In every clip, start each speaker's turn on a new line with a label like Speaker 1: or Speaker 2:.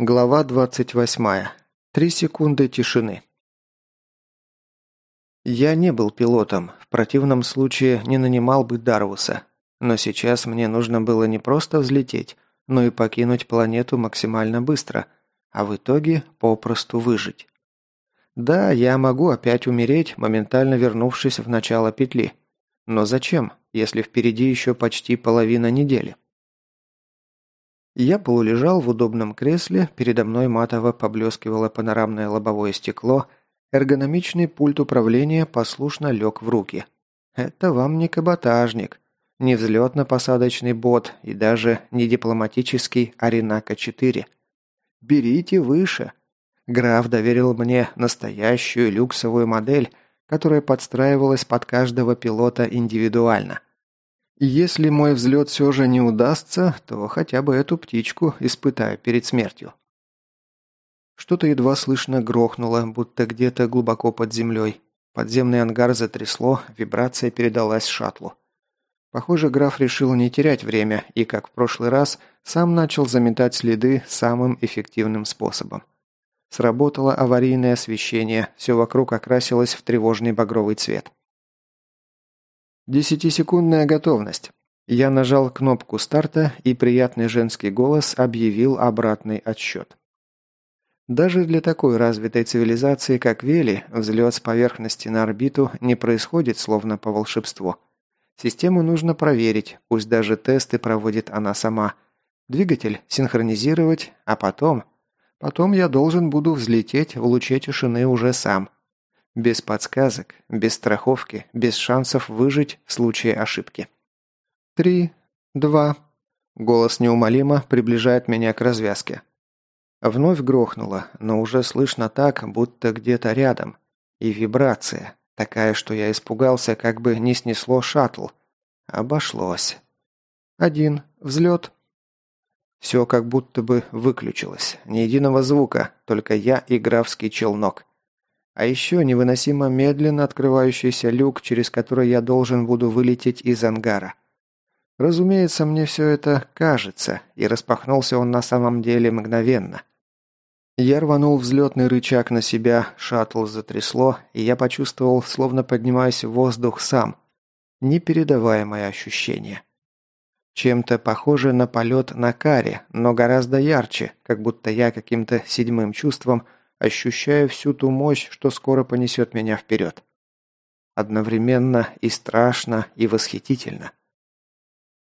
Speaker 1: Глава 28. Три секунды тишины. Я не был пилотом, в противном случае не нанимал бы Дарвуса. Но сейчас мне нужно было не просто взлететь, но и покинуть планету максимально быстро, а в итоге попросту выжить. Да, я могу опять умереть, моментально вернувшись в начало петли. Но зачем, если впереди еще почти половина недели? Я полулежал в удобном кресле, передо мной матово поблескивало панорамное лобовое стекло, эргономичный пульт управления послушно лег в руки. Это вам не каботажник, не взлетно-посадочный бот и даже не дипломатический Аринака-4. Берите выше. Граф доверил мне настоящую люксовую модель, которая подстраивалась под каждого пилота индивидуально. Если мой взлет все же не удастся, то хотя бы эту птичку испытаю перед смертью. Что-то едва слышно грохнуло, будто где-то глубоко под землей. Подземный ангар затрясло, вибрация передалась шаттлу. Похоже, граф решил не терять время и, как в прошлый раз, сам начал заметать следы самым эффективным способом. Сработало аварийное освещение, все вокруг окрасилось в тревожный багровый цвет. Десятисекундная готовность. Я нажал кнопку старта, и приятный женский голос объявил обратный отсчет. Даже для такой развитой цивилизации, как Вели, взлет с поверхности на орбиту не происходит словно по волшебству. Систему нужно проверить, пусть даже тесты проводит она сама. Двигатель синхронизировать, а потом... Потом я должен буду взлететь в луче тишины уже сам – без подсказок, без страховки, без шансов выжить в случае ошибки. «Три, два...» Голос неумолимо приближает меня к развязке. Вновь грохнуло, но уже слышно так, будто где-то рядом. И вибрация, такая, что я испугался, как бы не снесло шаттл. Обошлось. Один. Взлет. Все как будто бы выключилось. Ни единого звука, только я и графский челнок. А еще невыносимо медленно открывающийся люк, через который я должен буду вылететь из ангара. Разумеется, мне все это кажется, и распахнулся он на самом деле мгновенно. Я рванул взлетный рычаг на себя, шаттл затрясло, и я почувствовал, словно поднимаюсь в воздух сам. Непередаваемое ощущение. Чем-то похоже на полет на каре, но гораздо ярче, как будто я каким-то седьмым чувством – ощущая всю ту мощь, что скоро понесет меня вперед. Одновременно и страшно, и восхитительно.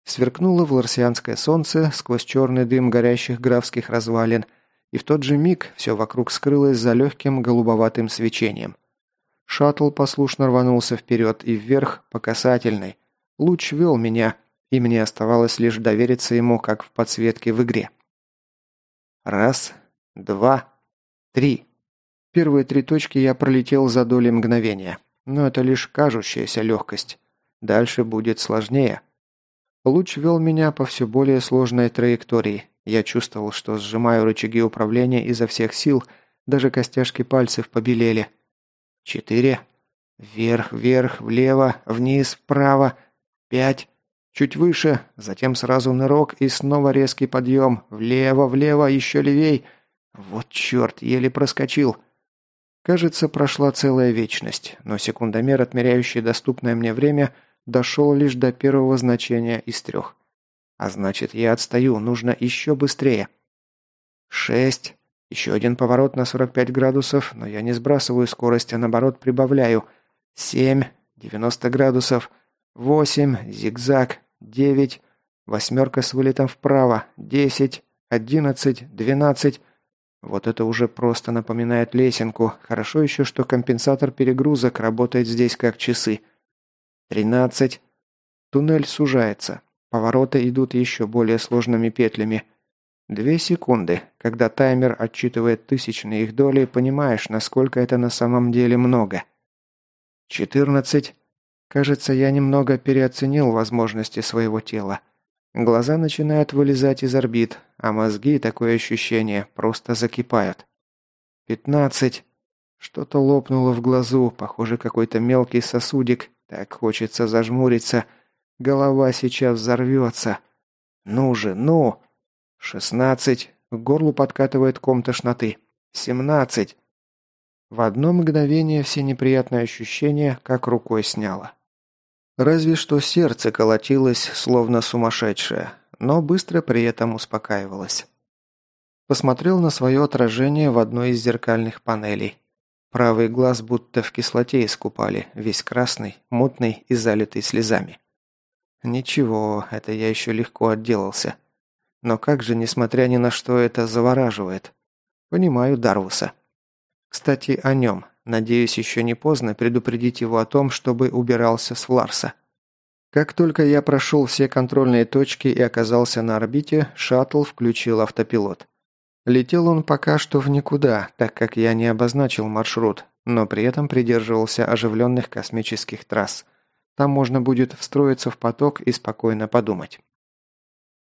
Speaker 1: Сверкнуло вларсианское солнце сквозь черный дым горящих графских развалин, и в тот же миг все вокруг скрылось за легким голубоватым свечением. Шаттл послушно рванулся вперед и вверх по касательной. Луч вел меня, и мне оставалось лишь довериться ему, как в подсветке в игре. Раз, два, Три. Первые три точки я пролетел за доли мгновения. Но это лишь кажущаяся легкость. Дальше будет сложнее. Луч вел меня по все более сложной траектории. Я чувствовал, что сжимаю рычаги управления изо всех сил, даже костяшки пальцев побелели. Четыре. Вверх, вверх, влево, вниз, вправо. Пять. Чуть выше, затем сразу нырок и снова резкий подъем. Влево, влево, еще левей – вот черт, еле проскочил. Кажется, прошла целая вечность, но секундомер, отмеряющий доступное мне время, дошел лишь до первого значения из трех. А значит, я отстаю, нужно еще быстрее. Шесть. Еще один поворот на 45 градусов, но я не сбрасываю скорость, а наоборот прибавляю. Семь. 90 градусов. Восемь. Зигзаг. Девять. Восьмерка с вылетом вправо. Десять. Одиннадцать. Двенадцать. Вот это уже просто напоминает лесенку. Хорошо еще, что компенсатор перегрузок работает здесь как часы. Тринадцать. Туннель сужается. Повороты идут еще более сложными петлями. Две секунды. Когда таймер отчитывает тысячные их доли, понимаешь, насколько это на самом деле много. Четырнадцать. Кажется, я немного переоценил возможности своего тела. Глаза начинают вылезать из орбит, а мозги, такое ощущение, просто закипают. Пятнадцать. Что-то лопнуло в глазу, похоже, какой-то мелкий сосудик. Так хочется зажмуриться. Голова сейчас взорвется. Ну же, ну! Шестнадцать. К горлу подкатывает ком тошноты. «Семнадцать!» В одно мгновение все неприятные ощущения как рукой сняло. Разве что сердце колотилось, словно сумасшедшее, но быстро при этом успокаивалось. Посмотрел на свое отражение в одной из зеркальных панелей. Правый глаз будто в кислоте искупали, весь красный, мутный и залитый слезами. Ничего, это я еще легко отделался. Но как же, несмотря ни на что, это завораживает. Понимаю Дарвуса. Кстати, о нем. Надеюсь, еще не поздно предупредить его о том, чтобы убирался с Фларса. Как только я прошел все контрольные точки и оказался на орбите, шаттл включил автопилот. Летел он пока что в никуда, так как я не обозначил маршрут, но при этом придерживался оживленных космических трасс. Там можно будет встроиться в поток и спокойно подумать.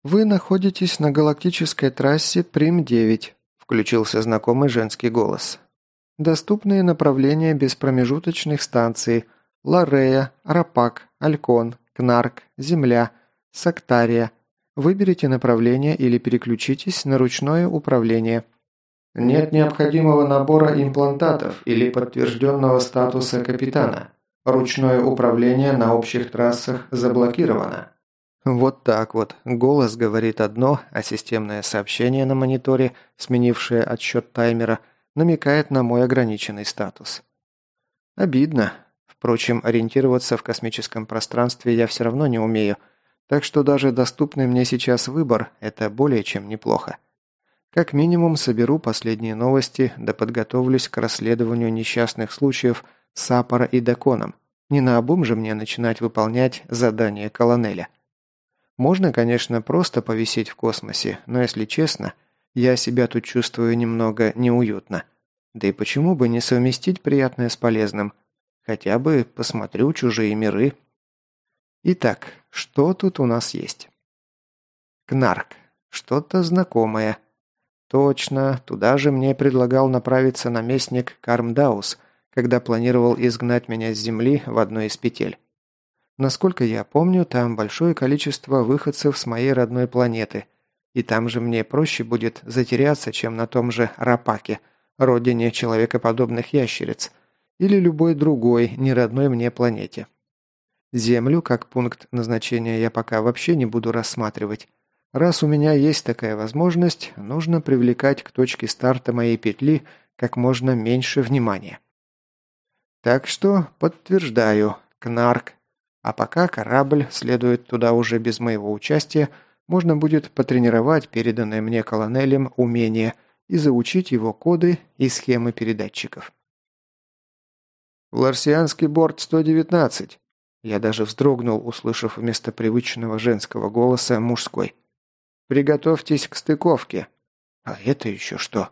Speaker 1: «Вы находитесь на галактической трассе Прим-9», – включился знакомый женский голос. Доступные направления без промежуточных станций Ларея, Рапак, Алькон, Кнарк, Земля, Сактария. Выберите направление или переключитесь на ручное управление. Нет необходимого набора имплантатов или подтвержденного статуса капитана. Ручное управление на общих трассах заблокировано. Вот так вот. Голос говорит одно, а системное сообщение на мониторе, сменившее отсчет таймера – намекает на мой ограниченный статус. Обидно. Впрочем, ориентироваться в космическом пространстве я все равно не умею, так что даже доступный мне сейчас выбор – это более чем неплохо. Как минимум соберу последние новости, да подготовлюсь к расследованию несчастных случаев с Сапора и Деконом. Не наобум же мне начинать выполнять задание колонеля. Можно, конечно, просто повисеть в космосе, но если честно – я себя тут чувствую немного неуютно. Да и почему бы не совместить приятное с полезным? Хотя бы посмотрю чужие миры. Итак, что тут у нас есть? Кнарк. Что-то знакомое. Точно, туда же мне предлагал направиться наместник Кармдаус, когда планировал изгнать меня с земли в одной из петель. Насколько я помню, там большое количество выходцев с моей родной планеты – и там же мне проще будет затеряться, чем на том же Рапаке, родине человекоподобных ящериц, или любой другой, неродной мне планете. Землю как пункт назначения я пока вообще не буду рассматривать. Раз у меня есть такая возможность, нужно привлекать к точке старта моей петли как можно меньше внимания. Так что подтверждаю, Кнарк. А пока корабль следует туда уже без моего участия – можно будет потренировать переданное мне колонелем умение и заучить его коды и схемы передатчиков. «Ларсианский борт 119!» Я даже вздрогнул, услышав вместо привычного женского голоса мужской. «Приготовьтесь к стыковке». «А это еще что?»